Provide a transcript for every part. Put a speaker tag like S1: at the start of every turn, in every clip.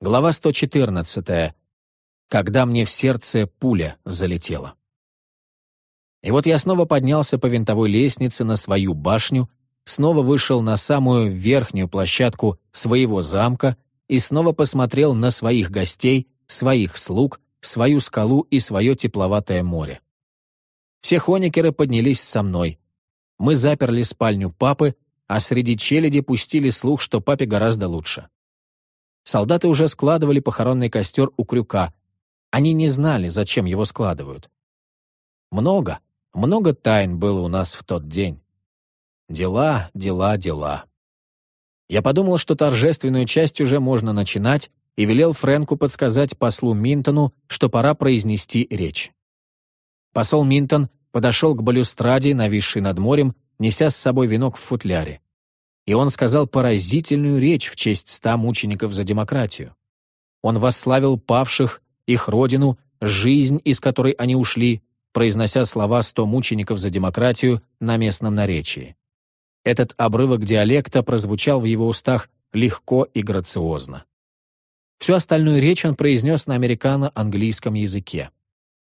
S1: Глава 114. Когда мне в сердце пуля залетела. И вот я снова поднялся по винтовой лестнице на свою башню, снова вышел на самую верхнюю площадку своего замка и снова посмотрел на своих гостей, своих слуг, свою скалу и свое тепловатое море. Все хоникеры поднялись со мной. Мы заперли спальню папы, а среди челяди пустили слух, что папе гораздо лучше. Солдаты уже складывали похоронный костер у крюка. Они не знали, зачем его складывают. Много, много тайн было у нас в тот день. Дела, дела, дела. Я подумал, что торжественную часть уже можно начинать, и велел Фрэнку подсказать послу Минтону, что пора произнести речь. Посол Минтон подошел к балюстраде, нависшей над морем, неся с собой венок в футляре. И он сказал поразительную речь в честь ста мучеников за демократию. Он восславил павших, их родину, жизнь, из которой они ушли, произнося слова «сто мучеников за демократию» на местном наречии. Этот обрывок диалекта прозвучал в его устах легко и грациозно. Всю остальную речь он произнес на американо-английском языке.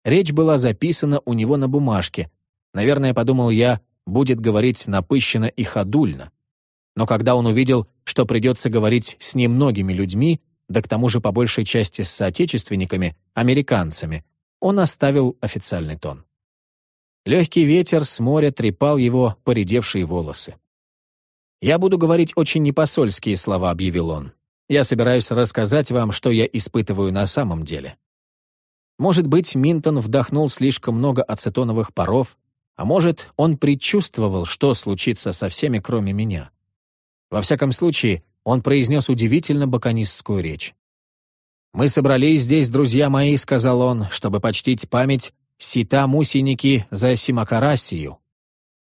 S1: Речь была записана у него на бумажке. Наверное, подумал я, будет говорить напыщенно и ходульно. Но когда он увидел, что придется говорить с немногими людьми, да к тому же по большей части с соотечественниками, американцами, он оставил официальный тон. Легкий ветер с моря трепал его поредевшие волосы. «Я буду говорить очень непосольские слова», — объявил он. «Я собираюсь рассказать вам, что я испытываю на самом деле». Может быть, Минтон вдохнул слишком много ацетоновых паров, а может, он предчувствовал, что случится со всеми, кроме меня. Во всяком случае, он произнес удивительно баконистскую речь. «Мы собрались здесь, друзья мои», — сказал он, «чтобы почтить память Сита-мусеники за Симакарасию,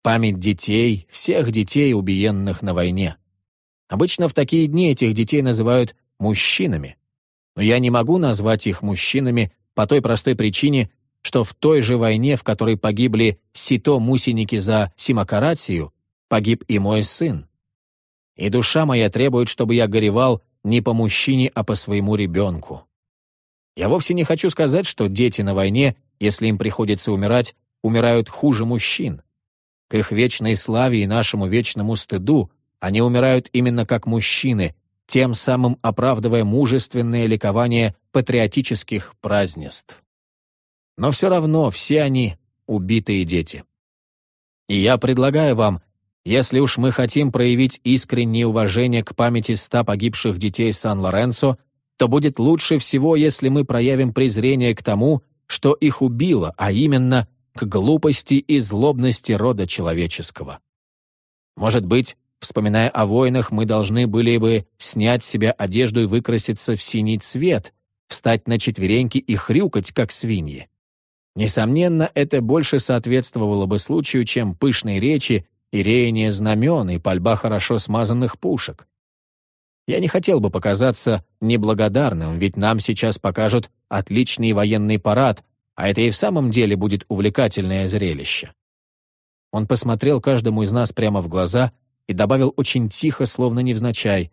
S1: память детей, всех детей, убиенных на войне. Обычно в такие дни этих детей называют мужчинами. Но я не могу назвать их мужчинами по той простой причине, что в той же войне, в которой погибли сито-мусеники за Симакарацию, погиб и мой сын. И душа моя требует, чтобы я горевал не по мужчине, а по своему ребенку. Я вовсе не хочу сказать, что дети на войне, если им приходится умирать, умирают хуже мужчин. К их вечной славе и нашему вечному стыду они умирают именно как мужчины, тем самым оправдывая мужественное ликование патриотических празднеств. Но все равно все они — убитые дети. И я предлагаю вам, если уж мы хотим проявить искреннее уважение к памяти ста погибших детей Сан-Лоренцо, то будет лучше всего, если мы проявим презрение к тому, что их убило, а именно к глупости и злобности рода человеческого. Может быть, вспоминая о войнах, мы должны были бы снять с себя одежду и выкраситься в синий цвет, встать на четвереньки и хрюкать, как свиньи. Несомненно, это больше соответствовало бы случаю, чем пышные речи и реяние знамен и пальба хорошо смазанных пушек. Я не хотел бы показаться неблагодарным, ведь нам сейчас покажут отличный военный парад, а это и в самом деле будет увлекательное зрелище. Он посмотрел каждому из нас прямо в глаза и добавил очень тихо, словно невзначай,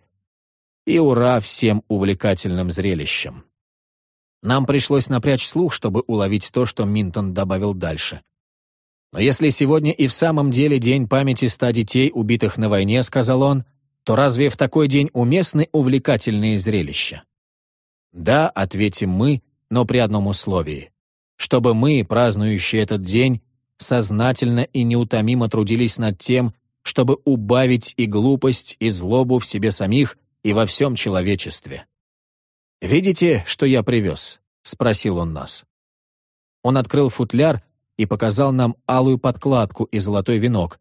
S1: «И ура всем увлекательным зрелищам!» Нам пришлось напрячь слух, чтобы уловить то, что Минтон добавил дальше. «Но если сегодня и в самом деле день памяти ста детей, убитых на войне, — сказал он, — то разве в такой день уместны увлекательные зрелища?» «Да», — ответим мы, но при одном условии. Чтобы мы, празднующие этот день, сознательно и неутомимо трудились над тем, чтобы убавить и глупость, и злобу в себе самих и во всем человечестве. «Видите, что я привез?» — спросил он нас. Он открыл футляр и показал нам алую подкладку и золотой венок.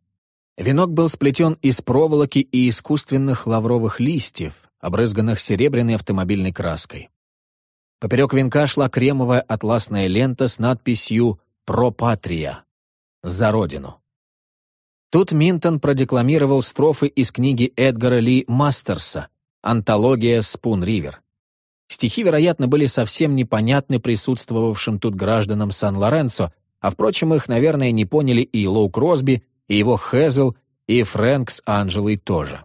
S1: Венок был сплетен из проволоки и искусственных лавровых листьев, обрызганных серебряной автомобильной краской. Поперек венка шла кремовая атласная лента с надписью «Про патрия» — «За родину». Тут Минтон продекламировал строфы из книги Эдгара Ли Мастерса «Антология Спун-Ривер». Стихи, вероятно, были совсем непонятны присутствовавшим тут гражданам Сан-Лоренцо, а, впрочем, их, наверное, не поняли и Лоу Кросби, и его Хезл, и Фрэнк с Анджелой тоже.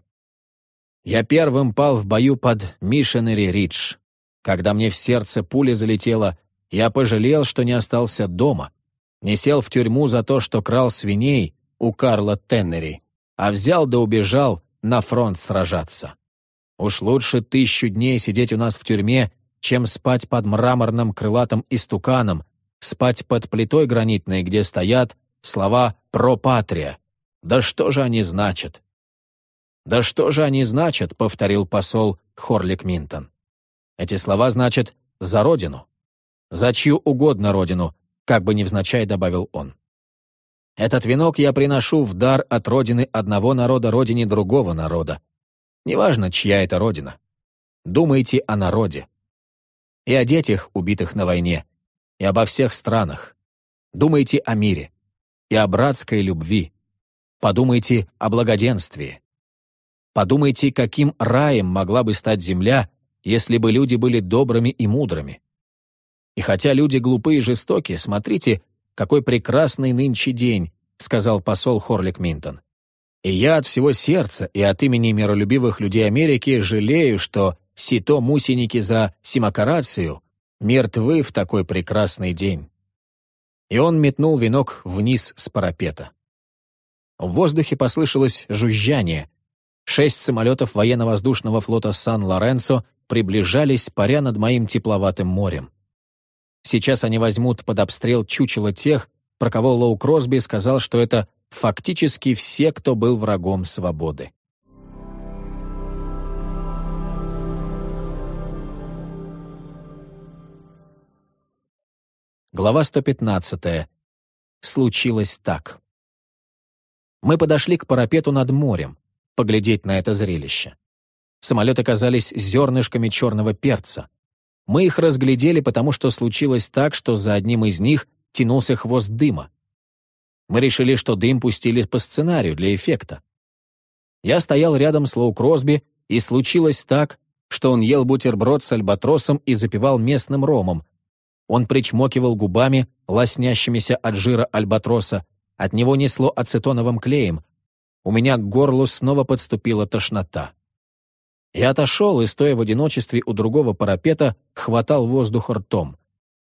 S1: «Я первым пал в бою под Мишенери Ридж. Когда мне в сердце пуля залетела, я пожалел, что не остался дома, не сел в тюрьму за то, что крал свиней у Карла Теннери, а взял да убежал на фронт сражаться. Уж лучше тысячу дней сидеть у нас в тюрьме, чем спать под мраморным крылатым истуканом, спать под плитой гранитной, где стоят слова «про патрия». Да что же они значат? «Да что же они значат?» — повторил посол Хорлик Минтон. Эти слова значат «за родину». «За чью угодно родину», как бы невзначай добавил он. «Этот венок я приношу в дар от родины одного народа родине другого народа. Неважно, чья это родина. Думайте о народе. И о детях, убитых на войне, и обо всех странах. Думайте о мире и о братской любви. Подумайте о благоденствии. Подумайте, каким раем могла бы стать земля, если бы люди были добрыми и мудрыми. И хотя люди глупые и жестокие, смотрите, какой прекрасный нынче день, сказал посол Хорлик Минтон. И я от всего сердца и от имени миролюбивых людей Америки жалею, что сито мусиники за симакарацию мертвы в такой прекрасный день. И он метнул венок вниз с парапета. В воздухе послышалось жужжание. Шесть самолетов военно-воздушного флота Сан-Лоренцо приближались, паря над моим тепловатым морем. Сейчас они возьмут под обстрел чучело тех, про кого Лоу Кросби сказал, что это фактически все, кто был врагом свободы. Глава 115. Случилось так. Мы подошли к парапету над морем, поглядеть на это зрелище. Самолеты казались зернышками черного перца. Мы их разглядели, потому что случилось так, что за одним из них тянулся хвост дыма. Мы решили, что дым пустили по сценарию для эффекта. Я стоял рядом с Лоу Кросби, и случилось так, что он ел бутерброд с альбатросом и запивал местным ромом. Он причмокивал губами, лоснящимися от жира альбатроса, от него несло ацетоновым клеем. У меня к горлу снова подступила тошнота. Я отошел и, стоя в одиночестве у другого парапета, хватал воздух ртом.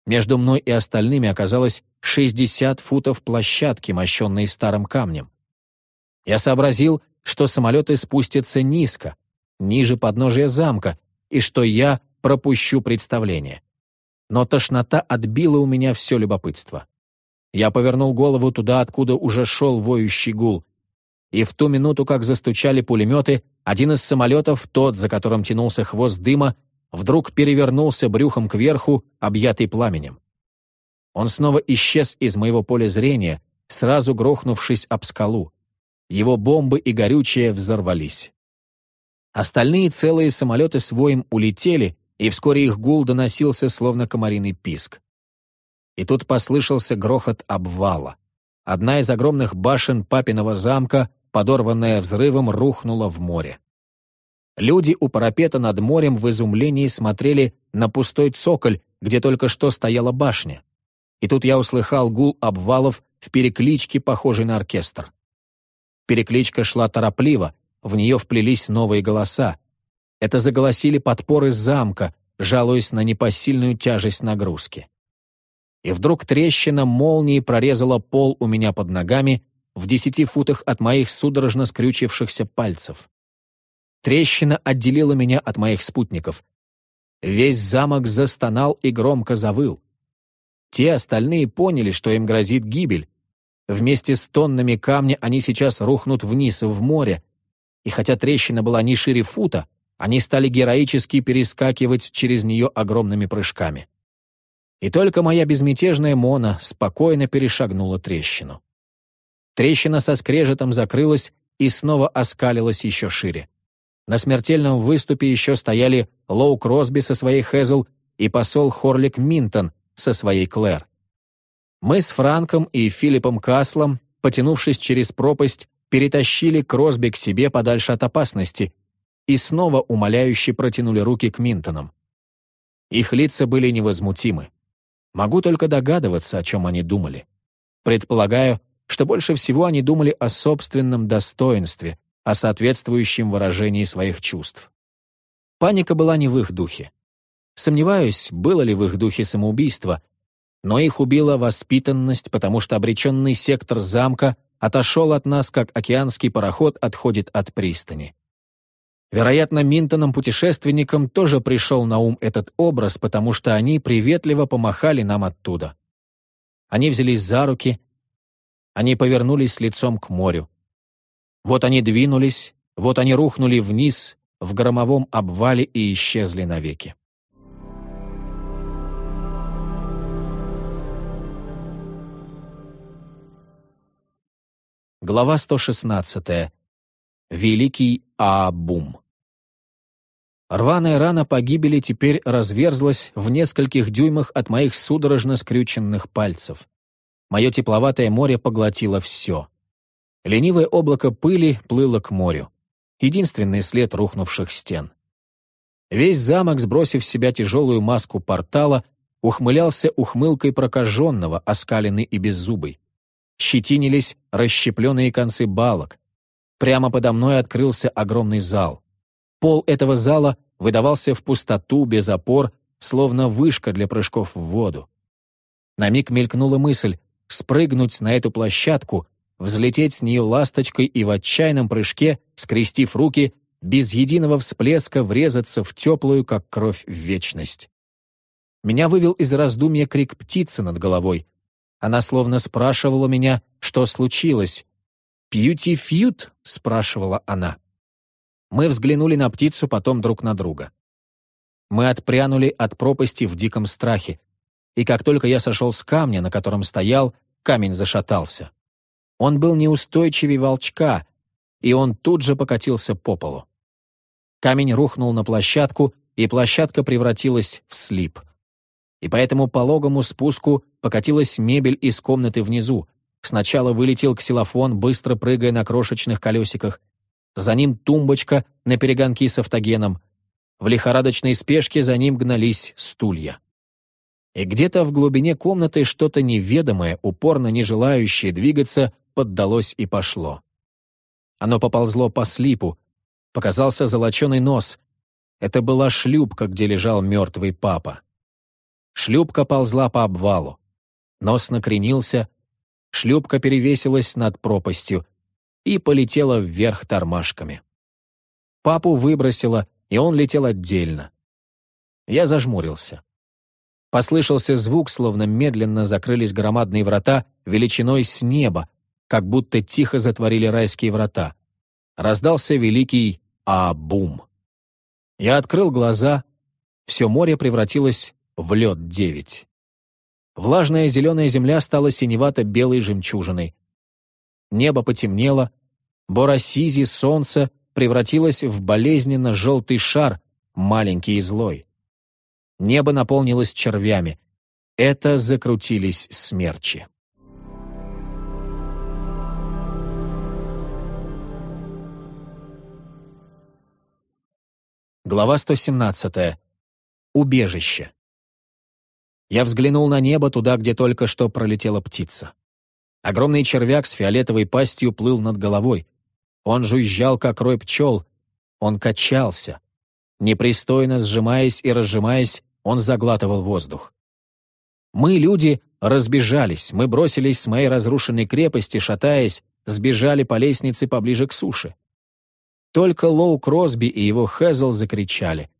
S1: Между мной и остальными оказалось 60 футов площадки, мощенной старым камнем. Я сообразил, что самолеты спустятся низко, ниже подножия замка, и что я пропущу представление. Но тошнота отбила у меня все любопытство. Я повернул голову туда, откуда уже шел воющий гул. И в ту минуту, как застучали пулеметы, один из самолетов, тот, за которым тянулся хвост дыма, вдруг перевернулся брюхом кверху, объятый пламенем. Он снова исчез из моего поля зрения, сразу грохнувшись об скалу. Его бомбы и горючее взорвались. Остальные целые самолеты с воем улетели, и вскоре их гул доносился, словно комариный писк. И тут послышался грохот обвала. Одна из огромных башен папиного замка, подорванная взрывом, рухнула в море. Люди у парапета над морем в изумлении смотрели на пустой цоколь, где только что стояла башня. И тут я услыхал гул обвалов в перекличке, похожей на оркестр. Перекличка шла торопливо, в нее вплелись новые голоса. Это заголосили подпоры замка, жалуясь на непосильную тяжесть нагрузки. И вдруг трещина молнии прорезала пол у меня под ногами в десяти футах от моих судорожно скрючившихся пальцев. Трещина отделила меня от моих спутников. Весь замок застонал и громко завыл. Те остальные поняли, что им грозит гибель. Вместе с тоннами камня они сейчас рухнут вниз в море. И хотя трещина была не шире фута, они стали героически перескакивать через нее огромными прыжками. И только моя безмятежная Мона спокойно перешагнула трещину. Трещина со скрежетом закрылась и снова оскалилась еще шире. На смертельном выступе еще стояли Лоу Кросби со своей Хэзл и посол Хорлик Минтон со своей Клэр. Мы с Франком и Филиппом Каслом, потянувшись через пропасть, перетащили Кросби к себе подальше от опасности и снова умоляюще протянули руки к Минтонам. Их лица были невозмутимы. Могу только догадываться, о чем они думали. Предполагаю, что больше всего они думали о собственном достоинстве, о соответствующем выражении своих чувств. Паника была не в их духе. Сомневаюсь, было ли в их духе самоубийство, но их убила воспитанность, потому что обреченный сектор замка отошел от нас, как океанский пароход отходит от пристани. Вероятно, Минтонам-путешественникам тоже пришел на ум этот образ, потому что они приветливо помахали нам оттуда. Они взялись за руки, они повернулись лицом к морю. Вот они двинулись, вот они рухнули вниз в громовом обвале и исчезли навеки. Глава 116. Великий Аабум. Рваная рана погибели теперь разверзлась в нескольких дюймах от моих судорожно скрюченных пальцев. Мое тепловатое море поглотило все. Ленивое облако пыли плыло к морю. Единственный след рухнувших стен. Весь замок, сбросив с себя тяжелую маску портала, ухмылялся ухмылкой прокаженного, оскаленный и беззубый. Щетинились расщепленные концы балок. Прямо подо мной открылся огромный зал. Пол этого зала выдавался в пустоту, без опор, словно вышка для прыжков в воду. На миг мелькнула мысль спрыгнуть на эту площадку, взлететь с нее ласточкой и в отчаянном прыжке, скрестив руки, без единого всплеска врезаться в теплую, как кровь, вечность. Меня вывел из раздумья крик птицы над головой. Она словно спрашивала меня, что случилось. «Пьюти-фьют?» — спрашивала она. Мы взглянули на птицу, потом друг на друга. Мы отпрянули от пропасти в диком страхе, и как только я сошел с камня, на котором стоял, камень зашатался. Он был неустойчивее волчка, и он тут же покатился по полу. Камень рухнул на площадку, и площадка превратилась в слип. И по этому пологому спуску покатилась мебель из комнаты внизу. Сначала вылетел ксилофон, быстро прыгая на крошечных колесиках, за ним тумбочка на перегонки с автогеном. В лихорадочной спешке за ним гнались стулья. И где-то в глубине комнаты что-то неведомое, упорно не желающее двигаться, поддалось и пошло. Оно поползло по слипу, показался золоченый нос. Это была шлюпка, где лежал мертвый папа. Шлюпка ползла по обвалу. Нос накренился, шлюпка перевесилась над пропастью, и полетела вверх тормашками. Папу выбросило, и он летел отдельно. Я зажмурился. Послышался звук, словно медленно закрылись громадные врата величиной с неба, как будто тихо затворили райские врата. Раздался великий «А-бум». Я открыл глаза, все море превратилось в лед девять. Влажная зеленая земля стала синевато-белой жемчужиной. Небо потемнело, Боросизи солнце превратилось в болезненно желтый шар, маленький и злой. Небо наполнилось червями. Это закрутились смерчи. Глава 117. Убежище. Я взглянул на небо туда, где только что пролетела птица. Огромный червяк с фиолетовой пастью плыл над головой. Он жужжал, как рой пчел. Он качался. Непристойно сжимаясь и разжимаясь, он заглатывал воздух. Мы, люди, разбежались, мы бросились с моей разрушенной крепости, шатаясь, сбежали по лестнице поближе к суше. Только Лоу Кросби и его Хэзл закричали.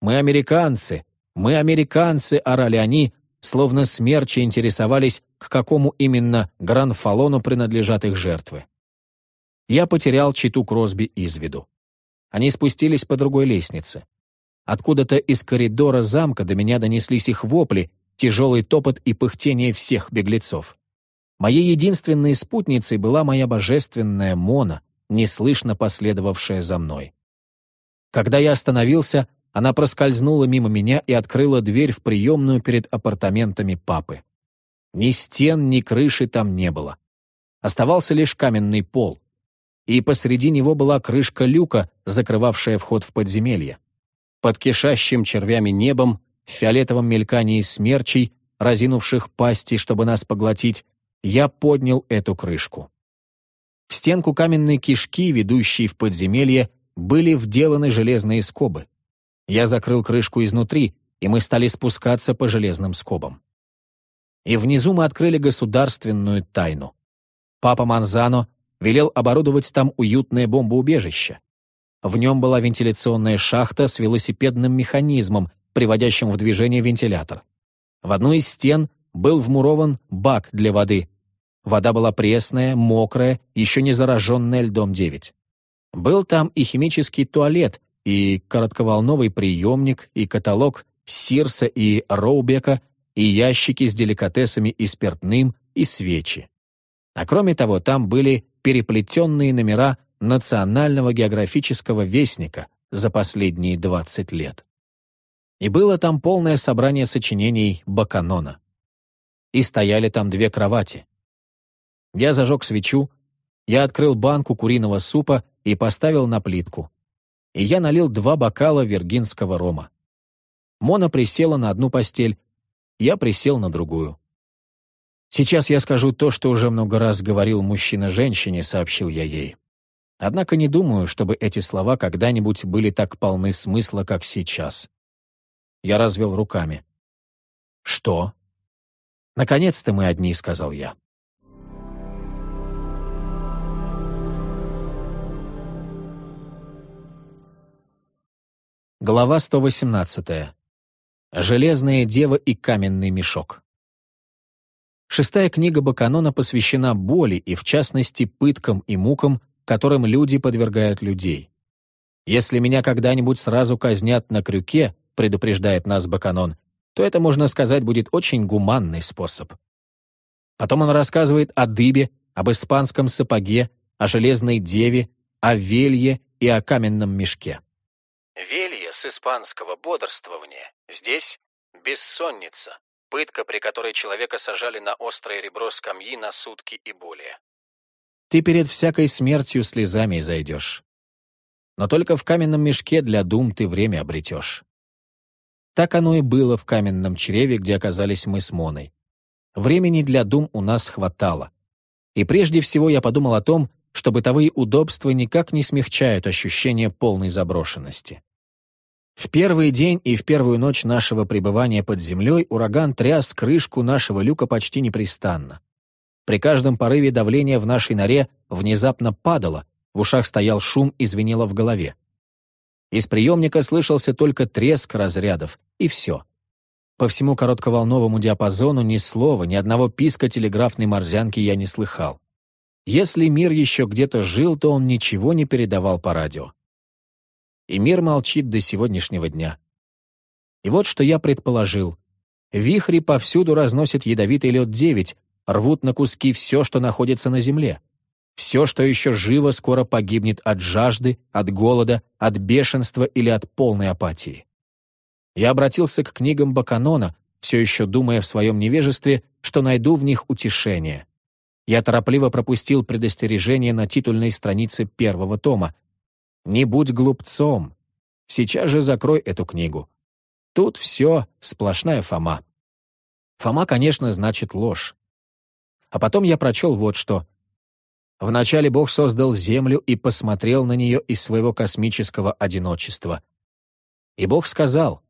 S1: «Мы американцы! Мы американцы!» — орали они, словно смерчи интересовались, к какому именно гранфалону принадлежат их жертвы. Я потерял читу Кросби из виду. Они спустились по другой лестнице. Откуда-то из коридора замка до меня донеслись их вопли, тяжелый топот и пыхтение всех беглецов. Моей единственной спутницей была моя божественная Мона, неслышно последовавшая за мной. Когда я остановился, она проскользнула мимо меня и открыла дверь в приемную перед апартаментами папы. Ни стен, ни крыши там не было. Оставался лишь каменный пол. И посреди него была крышка люка, закрывавшая вход в подземелье. Под кишащим червями небом, в фиолетовом мелькании смерчей, разинувших пасти, чтобы нас поглотить, я поднял эту крышку. В стенку каменной кишки, ведущей в подземелье, были вделаны железные скобы. Я закрыл крышку изнутри, и мы стали спускаться по железным скобам. И внизу мы открыли государственную тайну. Папа Манзано велел оборудовать там уютное бомбоубежище. В нем была вентиляционная шахта с велосипедным механизмом, приводящим в движение вентилятор. В одну из стен был вмурован бак для воды. Вода была пресная, мокрая, еще не зараженная льдом 9. Был там и химический туалет, и коротковолновый приемник, и каталог Сирса и Роубека, и ящики с деликатесами и спиртным, и свечи. А кроме того, там были переплетенные номера Национального географического вестника за последние 20 лет. И было там полное собрание сочинений Баканона. И стояли там две кровати. Я зажег свечу, я открыл банку куриного супа и поставил на плитку. И я налил два бокала виргинского рома. Мона присела на одну постель, я присел на другую. «Сейчас я скажу то, что уже много раз говорил мужчина женщине», — сообщил я ей. Однако не думаю, чтобы эти слова когда-нибудь были так полны смысла, как сейчас. Я развел руками. «Что?» «Наконец-то мы одни», — сказал я. Глава 118. Железная дева и каменный мешок. Шестая книга Баканона посвящена боли и, в частности, пыткам и мукам, которым люди подвергают людей. Если меня когда-нибудь сразу казнят на крюке, предупреждает нас Баканон, то это, можно сказать, будет очень гуманный способ. Потом он рассказывает о дыбе, об испанском сапоге, о железной деве, о велье и о каменном мешке.
S2: Велье с испанского бодрствование. Здесь бессонница, пытка, при которой человека сажали на острое ребро скамьи на сутки и более.
S1: Ты перед всякой смертью слезами зайдешь. Но только в каменном мешке для дум ты время обретешь. Так оно и было в каменном чреве, где оказались мы с Моной. Времени для дум у нас хватало. И прежде всего я подумал о том, что бытовые удобства никак не смягчают ощущение полной заброшенности. В первый день и в первую ночь нашего пребывания под землей ураган тряс крышку нашего люка почти непрестанно. При каждом порыве давление в нашей норе внезапно падало, в ушах стоял шум и звенело в голове. Из приемника слышался только треск разрядов, и все. По всему коротковолновому диапазону ни слова, ни одного писка телеграфной морзянки я не слыхал. Если мир еще где-то жил, то он ничего не передавал по радио. И мир молчит до сегодняшнего дня. И вот что я предположил. Вихри повсюду разносят ядовитый лед 9, рвут на куски все, что находится на земле. Все, что еще живо, скоро погибнет от жажды, от голода, от бешенства или от полной апатии. Я обратился к книгам Баканона, все еще думая в своем невежестве, что найду в них утешение. Я торопливо пропустил предостережение на титульной странице первого тома. «Не будь глупцом. Сейчас же закрой эту книгу. Тут все сплошная Фома». Фома, конечно, значит ложь. А потом я прочел вот что. Вначале Бог создал Землю и посмотрел на нее из своего космического одиночества. И Бог сказал,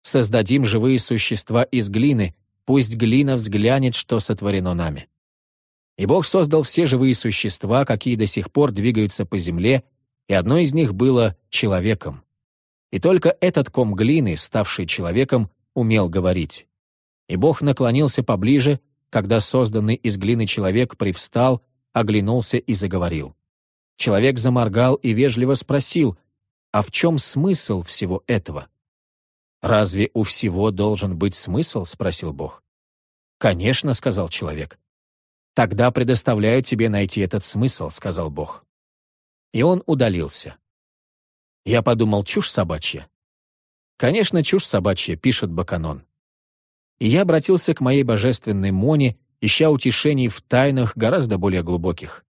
S1: «Создадим живые существа из глины, пусть глина взглянет, что сотворено нами». И Бог создал все живые существа, какие до сих пор двигаются по земле, и одно из них было человеком. И только этот ком глины, ставший человеком, умел говорить. И Бог наклонился поближе, когда созданный из глины человек привстал, оглянулся и заговорил. Человек заморгал и вежливо спросил, а в чем смысл всего этого? «Разве у всего должен быть смысл?» — спросил Бог. «Конечно», — сказал человек. «Тогда предоставляю тебе найти этот смысл», — сказал Бог. И он удалился. Я подумал, чушь собачья. Конечно, чушь собачья, пишет Баканон и я обратился к моей божественной Моне, ища утешений в тайнах гораздо более глубоких.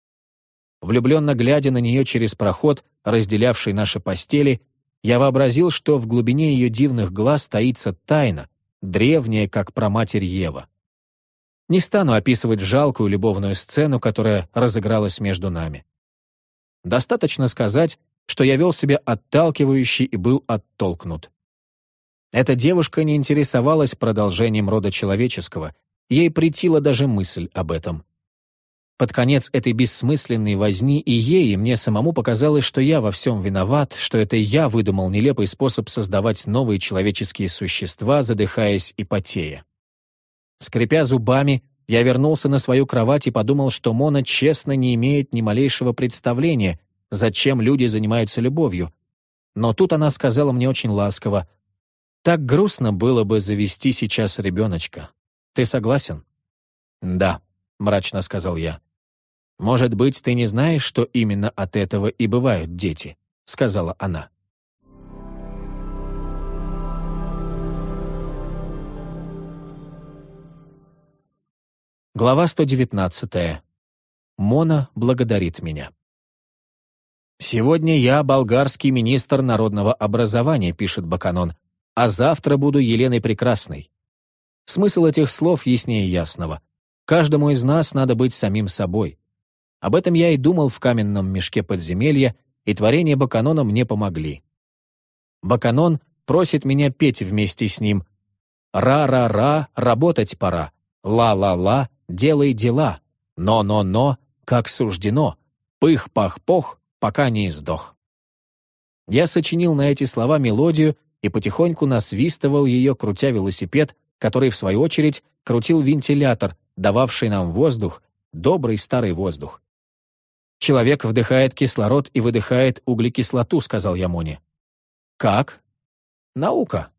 S1: Влюбленно глядя на нее через проход, разделявший наши постели, я вообразил, что в глубине ее дивных глаз таится тайна, древняя, как проматерь Ева. Не стану описывать жалкую любовную сцену, которая разыгралась между нами. Достаточно сказать, что я вел себя отталкивающе и был оттолкнут. Эта девушка не интересовалась продолжением рода человеческого, ей претила даже мысль об этом. Под конец этой бессмысленной возни и ей, и мне самому показалось, что я во всем виноват, что это я выдумал нелепый способ создавать новые человеческие существа, задыхаясь и потея. Скрипя зубами, я вернулся на свою кровать и подумал, что Мона честно не имеет ни малейшего представления, зачем люди занимаются любовью. Но тут она сказала мне очень ласково, «Так грустно было бы завести сейчас ребеночка. Ты согласен?» «Да», — мрачно сказал я. «Может быть, ты не знаешь, что именно от этого и бывают дети», — сказала она. Глава 119. Мона благодарит меня. «Сегодня я болгарский министр народного образования», — пишет Баканон, «а завтра буду Еленой Прекрасной». Смысл этих слов яснее ясного. Каждому из нас надо быть самим собой. Об этом я и думал в каменном мешке подземелья, и творения Баканона мне помогли. Баканон просит меня петь вместе с ним. «Ра-ра-ра, работать пора. Ла-ла-ла, делай дела. Но-но-но, как суждено. Пых-пах-пох, пока не издох». Я сочинил на эти слова мелодию и потихоньку насвистывал ее, крутя велосипед, который, в свою очередь, крутил вентилятор, дававший нам воздух, добрый старый воздух. «Человек вдыхает кислород и выдыхает углекислоту», — сказал я Моне. «Как?» «Наука».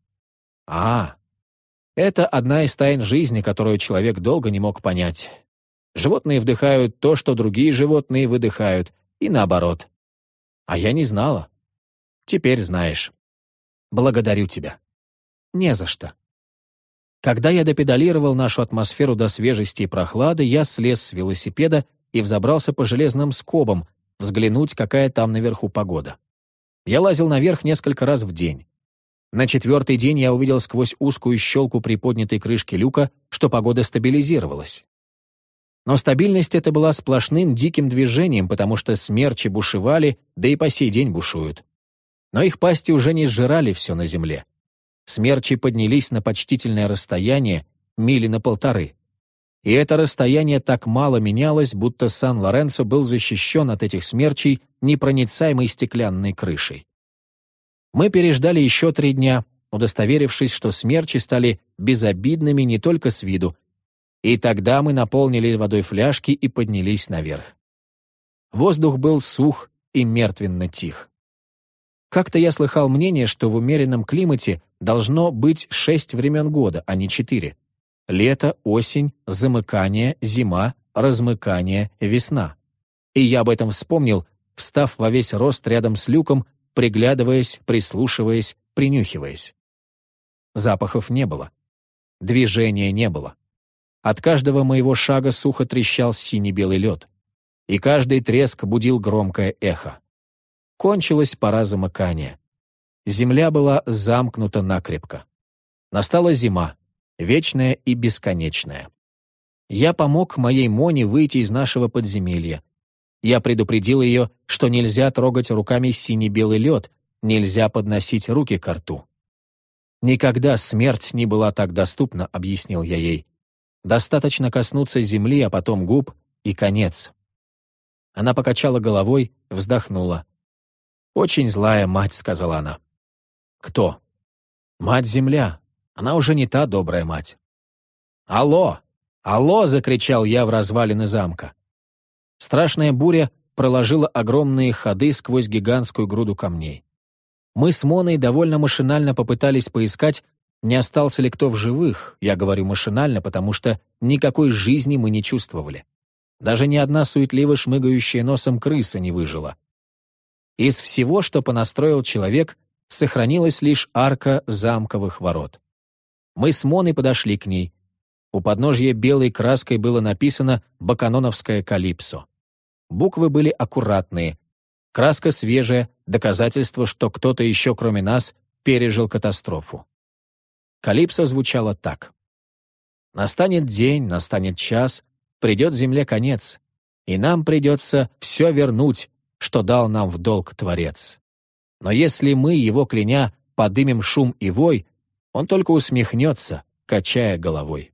S1: «А, это одна из тайн жизни, которую человек долго не мог понять. Животные вдыхают то, что другие животные выдыхают, и наоборот. А я не знала. Теперь знаешь. Благодарю тебя. Не за что. Когда я допедалировал нашу атмосферу до свежести и прохлады, я слез с велосипеда и взобрался по железным скобам, взглянуть, какая там наверху погода. Я лазил наверх несколько раз в день. На четвертый день я увидел сквозь узкую щелку при поднятой крышке люка, что погода стабилизировалась. Но стабильность эта была сплошным диким движением, потому что смерчи бушевали, да и по сей день бушуют. Но их пасти уже не сжирали все на земле. Смерчи поднялись на почтительное расстояние, мили на полторы и это расстояние так мало менялось, будто Сан-Лоренцо был защищен от этих смерчей непроницаемой стеклянной крышей. Мы переждали еще три дня, удостоверившись, что смерчи стали безобидными не только с виду, и тогда мы наполнили водой фляжки и поднялись наверх. Воздух был сух и мертвенно тих. Как-то я слыхал мнение, что в умеренном климате должно быть шесть времен года, а не четыре. Лето, осень, замыкание, зима, размыкание, весна. И я об этом вспомнил, встав во весь рост рядом с люком, приглядываясь, прислушиваясь, принюхиваясь. Запахов не было. Движения не было. От каждого моего шага сухо трещал синий-белый лед. И каждый треск будил громкое эхо. Кончилась пора замыкания. Земля была замкнута накрепко. Настала зима вечное и бесконечное. Я помог моей Моне выйти из нашего подземелья. Я предупредил ее, что нельзя трогать руками синий-белый лед, нельзя подносить руки к рту. «Никогда смерть не была так доступна», — объяснил я ей. «Достаточно коснуться земли, а потом губ, и конец». Она покачала головой, вздохнула. «Очень злая мать», — сказала она. «Кто?» «Мать-земля. Она уже не та добрая мать. «Алло! Алло!» — закричал я в развалины замка. Страшная буря проложила огромные ходы сквозь гигантскую груду камней. Мы с Моной довольно машинально попытались поискать, не остался ли кто в живых, я говорю машинально, потому что никакой жизни мы не чувствовали. Даже ни одна суетливо шмыгающая носом крыса не выжила. Из всего, что понастроил человек, сохранилась лишь арка замковых ворот. Мы с Моной подошли к ней. У подножья белой краской было написано «Баканоновское калипсо». Буквы были аккуратные. Краска свежая, доказательство, что кто-то еще, кроме нас, пережил катастрофу. Калипсо звучало так. «Настанет день, настанет час, придет земле конец, и нам придется все вернуть, что дал нам в долг Творец. Но если мы, его кляня, подымем шум и вой, Он только усмехнется, качая головой.